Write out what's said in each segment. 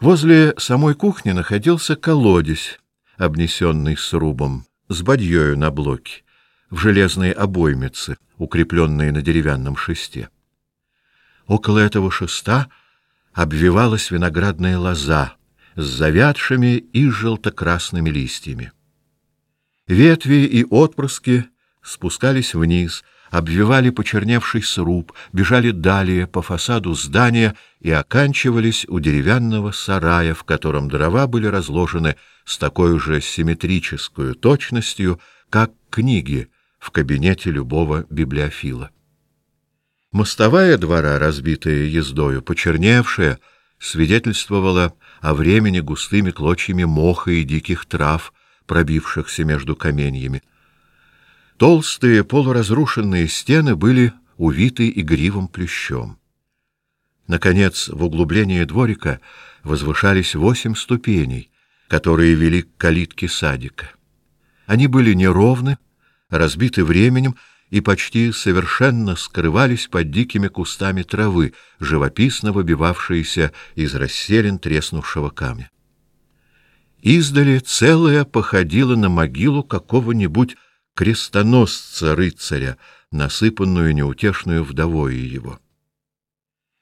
Возле самой кухни находился колодец, обнесенный срубом, с бадьёю на блоке, в железной обоймице, укрепленной на деревянном шесте. Около этого шеста обвивалась виноградная лоза с завядшими и желто-красными листьями. Ветви и отпрыски спускались вниз, обвивали почерневший сруб, бежали далее по фасаду здания и оканчивались у деревянного сарая, в котором дрова были разложены с такой же симметрической точностью, как книги в кабинете любого библиофила. Мостовая двора, разбитая ездою, почерневшая, свидетельствовала о времени густыми клочьями моха и диких трав, пробившихся между каменьями. Толстые полуразрушенные стены были увиты игривым плющом. Наконец, в углублении дворика возвышались восемь ступеней, которые вели к калитке садика. Они были неровны, разбиты временем и почти совершенно скрывались под дикими кустами травы, живописно выбивавшиеся из расселин треснувшего камня. Издали целая походила на могилу какого-нибудь крестоносца-рыцаря, насыпанную неутешную вдовою его.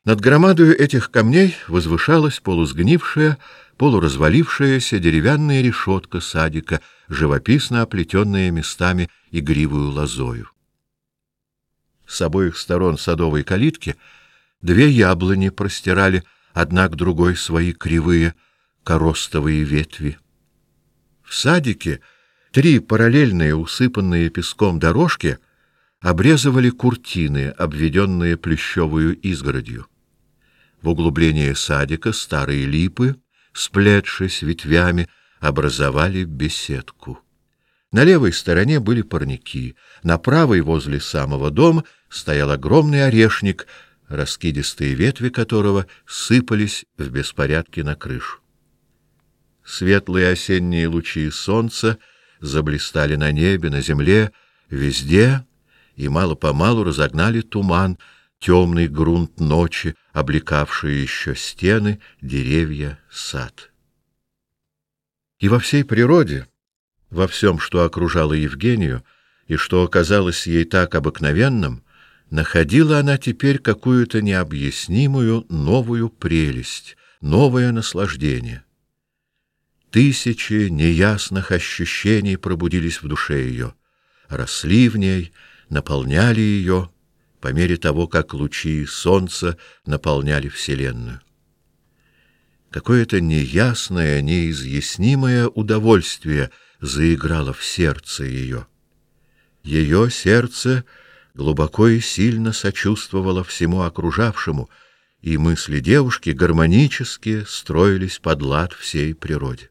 Над громадою этих камней возвышалась полусгнившая, полуразвалившаяся деревянная решетка садика, живописно оплетенная местами игривую лозою. С обоих сторон садовой калитки две яблони простирали одна к другой свои кривые коростовые ветви. В садике Три параллельные, усыпанные песком дорожки обрезывали куртины, обведенные плющевую изгородью. В углублении садика старые липы, сплетшись ветвями, образовали беседку. На левой стороне были парники, на правой возле самого дома стоял огромный орешник, раскидистые ветви которого сыпались в беспорядке на крышу. Светлые осенние лучи солнца заблистали на небе, на земле, везде, и мало-помалу разогнали туман, темный грунт ночи, облекавший еще стены, деревья, сад. И во всей природе, во всем, что окружало Евгению и что оказалось ей так обыкновенным, находила она теперь какую-то необъяснимую новую прелесть, новое наслаждение. Тысячи неясных ощущений пробудились в душе ее, росли в ней, наполняли ее по мере того, как лучи солнца наполняли вселенную. Какое-то неясное, неизъяснимое удовольствие заиграло в сердце ее. Ее сердце глубоко и сильно сочувствовало всему окружавшему, и мысли девушки гармонически строились под лад всей природе.